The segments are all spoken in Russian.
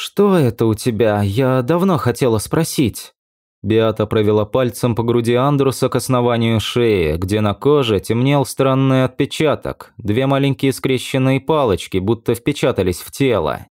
«Что это у тебя? Я давно хотела спросить». Биата провела пальцем по груди Андруса к основанию шеи, где на коже темнел странный отпечаток. Две маленькие скрещенные палочки будто впечатались в тело.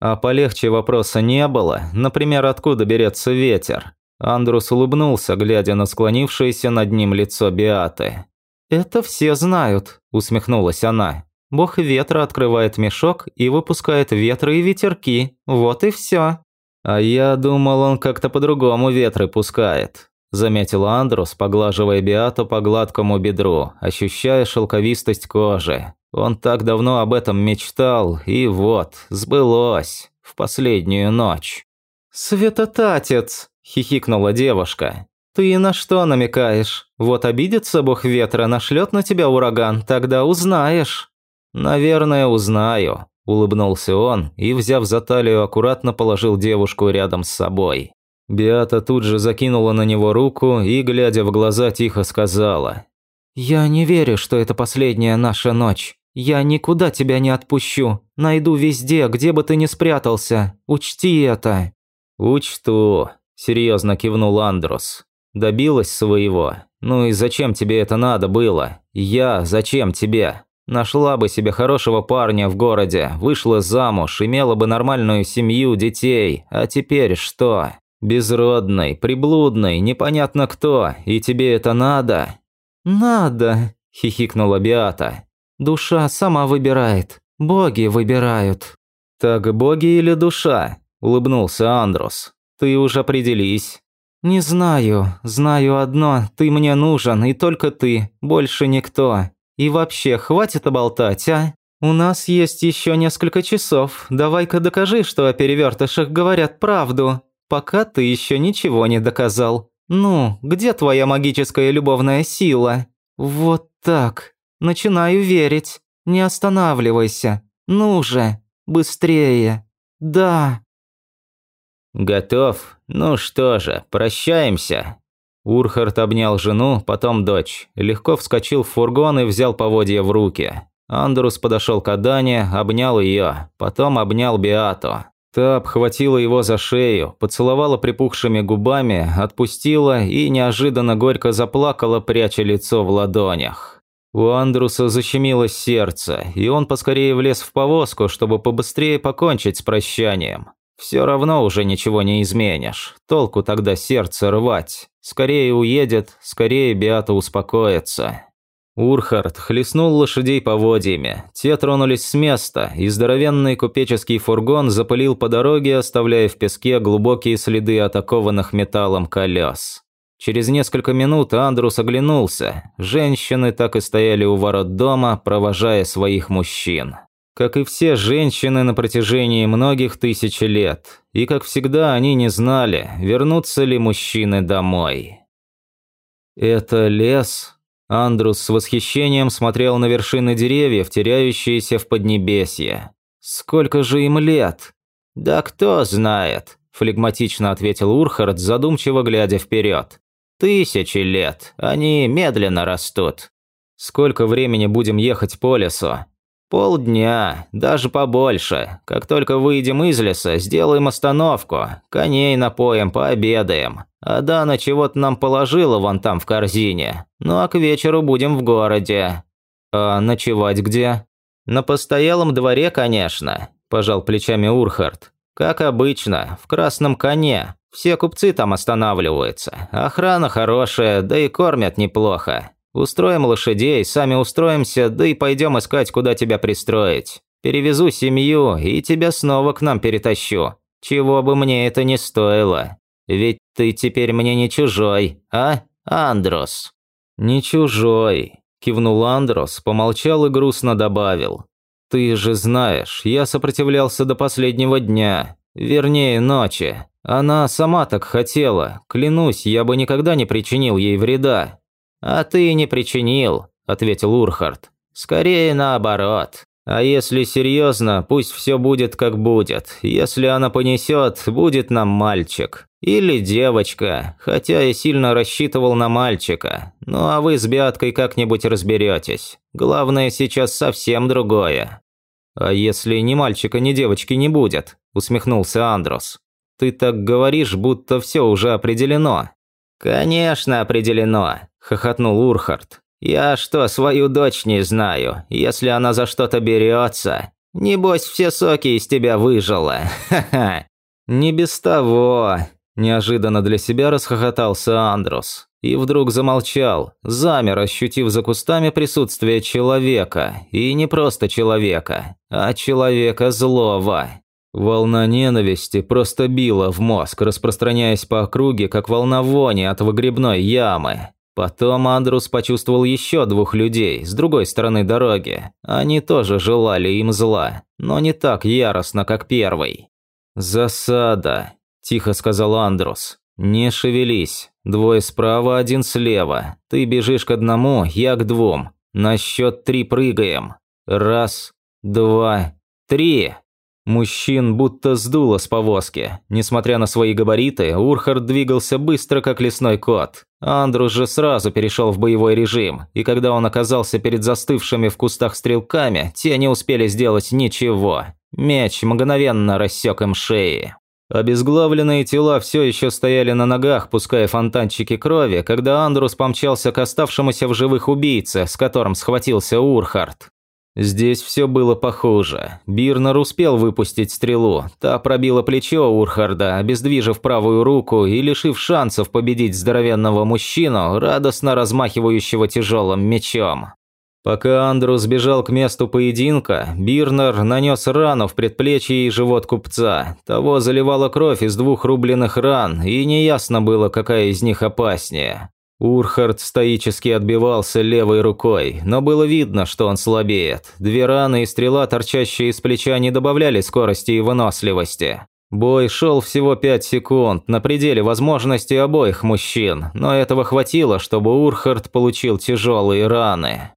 А полегче вопроса не было, например, откуда берется ветер. Андрус улыбнулся, глядя на склонившееся над ним лицо Биаты. «Это все знают», – усмехнулась она. «Бог ветра открывает мешок и выпускает ветры и ветерки. Вот и все. «А я думал, он как-то по-другому ветры пускает», – заметил Андрус, поглаживая Биату по гладкому бедру, ощущая шелковистость кожи. Он так давно об этом мечтал, и вот, сбылось, в последнюю ночь. «Светотатец!» – хихикнула девушка. «Ты на что намекаешь? Вот обидится бог ветра, нашлет на тебя ураган, тогда узнаешь». «Наверное, узнаю», – улыбнулся он и, взяв за талию, аккуратно положил девушку рядом с собой. Биата тут же закинула на него руку и, глядя в глаза, тихо сказала. «Я не верю, что это последняя наша ночь. Я никуда тебя не отпущу. Найду везде, где бы ты ни спрятался. Учти это». «Учту», – серьезно кивнул Андрус. «Добилась своего. Ну и зачем тебе это надо было? Я зачем тебе?» Нашла бы себе хорошего парня в городе, вышла замуж, имела бы нормальную семью, детей. А теперь что? Безродный, приблудный, непонятно кто, и тебе это надо?» «Надо», – хихикнула Биата. «Душа сама выбирает, боги выбирают». «Так боги или душа?» – улыбнулся Андрус. «Ты уж определись». «Не знаю, знаю одно, ты мне нужен, и только ты, больше никто. И вообще, хватит оболтать, а? У нас есть еще несколько часов. Давай-ка докажи, что о перевертышах говорят правду. Пока ты еще ничего не доказал. Ну, где твоя магическая любовная сила? Вот так. Начинаю верить. Не останавливайся. Ну же, быстрее. Да. Готов? Ну что же, прощаемся. Урхард обнял жену, потом дочь, легко вскочил в фургон и взял поводья в руки. Андрус подошел к Адане, обнял ее, потом обнял Биату. Та обхватила его за шею, поцеловала припухшими губами, отпустила и неожиданно горько заплакала, пряча лицо в ладонях. У Андруса защемилось сердце, и он поскорее влез в повозку, чтобы побыстрее покончить с прощанием. Все равно уже ничего не изменишь. Толку тогда сердце рвать. Скорее уедет, скорее Биата успокоится. Урхард хлестнул лошадей поводьями. Те тронулись с места, и здоровенный купеческий фургон запылил по дороге, оставляя в песке глубокие следы атакованных металлом колес. Через несколько минут Андрус оглянулся. Женщины так и стояли у ворот дома, провожая своих мужчин. Как и все женщины на протяжении многих тысяч лет, и как всегда они не знали, вернутся ли мужчины домой. «Это лес?» Андрус с восхищением смотрел на вершины деревьев, теряющиеся в Поднебесье. «Сколько же им лет?» «Да кто знает», – флегматично ответил Урхард, задумчиво глядя вперед. «Тысячи лет, они медленно растут». «Сколько времени будем ехать по лесу?» «Полдня, даже побольше. Как только выйдем из леса, сделаем остановку. Коней напоим, пообедаем. А Дана чего-то нам положила вон там в корзине. Ну а к вечеру будем в городе». «А ночевать где?» «На постоялом дворе, конечно», – пожал плечами Урхард. «Как обычно, в красном коне. Все купцы там останавливаются. Охрана хорошая, да и кормят неплохо. Устроим лошадей, сами устроимся, да и пойдем искать, куда тебя пристроить. Перевезу семью и тебя снова к нам перетащу. Чего бы мне это ни стоило. Ведь ты теперь мне не чужой, а, Андрос?» «Не чужой», – кивнул Андрос, помолчал и грустно добавил. «Ты же знаешь, я сопротивлялся до последнего дня, вернее, ночи. Она сама так хотела, клянусь, я бы никогда не причинил ей вреда, «А ты не причинил», – ответил Урхард. «Скорее наоборот. А если серьезно, пусть все будет как будет. Если она понесет, будет нам мальчик. Или девочка, хотя я сильно рассчитывал на мальчика. Ну а вы с Бяткой как-нибудь разберетесь. Главное сейчас совсем другое». «А если ни мальчика, ни девочки не будет?» – усмехнулся Андрос. «Ты так говоришь, будто все уже определено». «Конечно определено», – хохотнул Урхард. «Я что, свою дочь не знаю, если она за что-то берется? Небось, все соки из тебя выжила, ха-ха». «Не без того», – неожиданно для себя расхохотался Андрос. И вдруг замолчал, замер, ощутив за кустами присутствие человека. И не просто человека, а человека злого. Волна ненависти просто била в мозг, распространяясь по округе, как волна вони от выгребной ямы. Потом Андрус почувствовал еще двух людей с другой стороны дороги. Они тоже желали им зла, но не так яростно, как первый. «Засада», – тихо сказал Андрус. «Не шевелись. Двое справа, один слева. Ты бежишь к одному, я к двум. На счет три прыгаем. Раз, два, три!» Мужчин будто сдуло с повозки. Несмотря на свои габариты, Урхард двигался быстро, как лесной кот. Андрус же сразу перешел в боевой режим, и когда он оказался перед застывшими в кустах стрелками, те не успели сделать ничего. Меч мгновенно рассек им шеи. Обезглавленные тела все еще стояли на ногах, пуская фонтанчики крови, когда Андрус помчался к оставшемуся в живых убийце, с которым схватился Урхард. Здесь все было похоже. Бирнер успел выпустить стрелу. Та пробила плечо Урхарда, обездвижив правую руку и лишив шансов победить здоровенного мужчину, радостно размахивающего тяжелым мечом. Пока Андрус бежал к месту поединка, Бирнер нанес рану в предплечье и живот купца. Того заливала кровь из двух рубленых ран, и неясно было, какая из них опаснее. Урхард стоически отбивался левой рукой, но было видно, что он слабеет. Две раны и стрела, торчащие из плеча, не добавляли скорости и выносливости. Бой шел всего пять секунд, на пределе возможностей обоих мужчин, но этого хватило, чтобы Урхард получил тяжелые раны.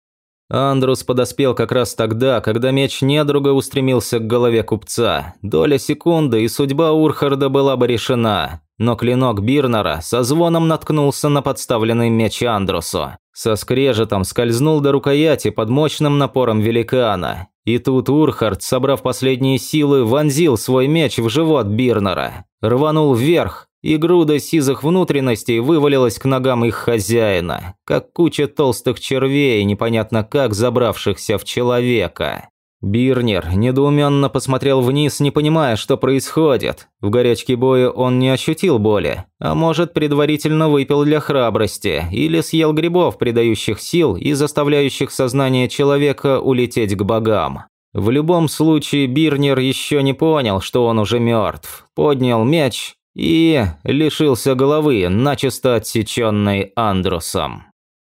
Андрус подоспел как раз тогда, когда меч недруга устремился к голове купца. Доля секунды, и судьба Урхарда была бы решена. Но клинок Бирнера со звоном наткнулся на подставленный меч Андрусу. Со скрежетом скользнул до рукояти под мощным напором великана. И тут Урхард, собрав последние силы, вонзил свой меч в живот Бирнера. Рванул вверх, и груда сизых внутренностей вывалилась к ногам их хозяина, как куча толстых червей, непонятно как забравшихся в человека. Бирнер недоуменно посмотрел вниз, не понимая, что происходит. В горячке боя он не ощутил боли, а может, предварительно выпил для храбрости или съел грибов, придающих сил и заставляющих сознание человека улететь к богам. В любом случае, Бирнер еще не понял, что он уже мертв. Поднял меч и лишился головы, начисто отсеченной Андрусом.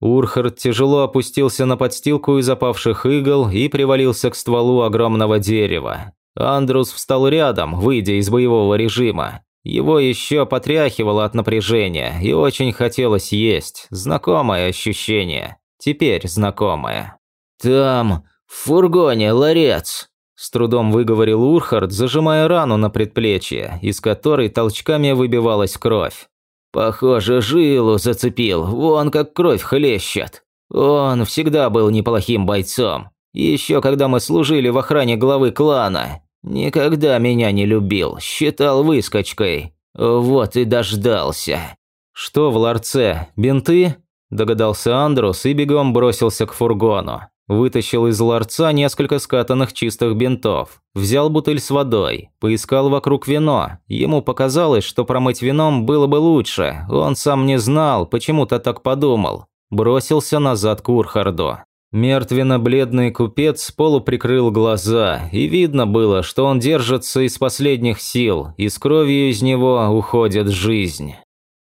Урхард тяжело опустился на подстилку из опавших игл и привалился к стволу огромного дерева. Андрус встал рядом, выйдя из боевого режима. Его еще потряхивало от напряжения и очень хотелось есть. Знакомое ощущение. Теперь знакомое. «Там, в фургоне, ларец», с трудом выговорил Урхард, зажимая рану на предплечье, из которой толчками выбивалась кровь. «Похоже, жилу зацепил, вон как кровь хлещет. Он всегда был неплохим бойцом. Еще когда мы служили в охране главы клана. Никогда меня не любил, считал выскочкой. Вот и дождался». «Что в ларце? Бинты?» – догадался Андрус и бегом бросился к фургону. Вытащил из ларца несколько скатанных чистых бинтов. Взял бутыль с водой. Поискал вокруг вино. Ему показалось, что промыть вином было бы лучше. Он сам не знал, почему-то так подумал. Бросился назад к Урхарду. Мертвенно-бледный купец полуприкрыл глаза, и видно было, что он держится из последних сил, и с кровью из него уходит жизнь.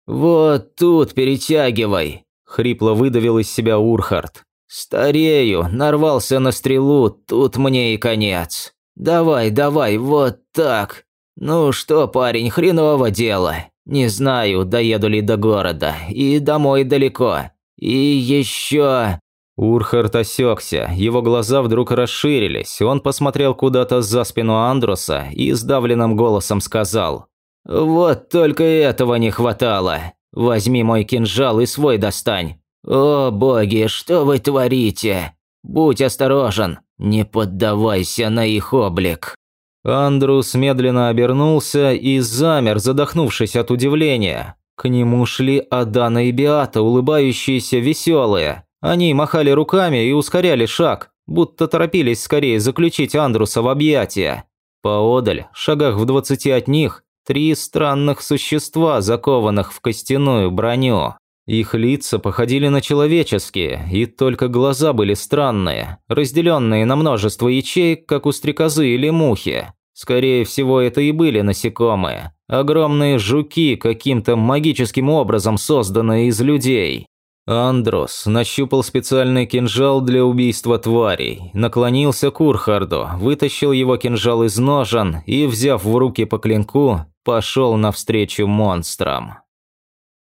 «Вот тут перетягивай», – хрипло выдавил из себя Урхард. «Старею, нарвался на стрелу, тут мне и конец. Давай, давай, вот так. Ну что, парень, хреново дело. Не знаю, доеду ли до города, и домой далеко. И еще...» Урхард осекся, его глаза вдруг расширились, он посмотрел куда-то за спину Андруса и сдавленным голосом сказал. «Вот только этого не хватало. Возьми мой кинжал и свой достань. «О, боги, что вы творите? Будь осторожен, не поддавайся на их облик». Андрус медленно обернулся и замер, задохнувшись от удивления. К нему шли Адана и Биата, улыбающиеся, веселые. Они махали руками и ускоряли шаг, будто торопились скорее заключить Андруса в объятия. Поодаль, шагах в двадцати от них, три странных существа, закованных в костяную броню. Их лица походили на человеческие, и только глаза были странные, разделенные на множество ячеек, как у стрекозы или мухи. Скорее всего, это и были насекомые. Огромные жуки, каким-то магическим образом созданные из людей. Андрос нащупал специальный кинжал для убийства тварей, наклонился к Урхарду, вытащил его кинжал из ножен и, взяв в руки по клинку, пошел навстречу монстрам.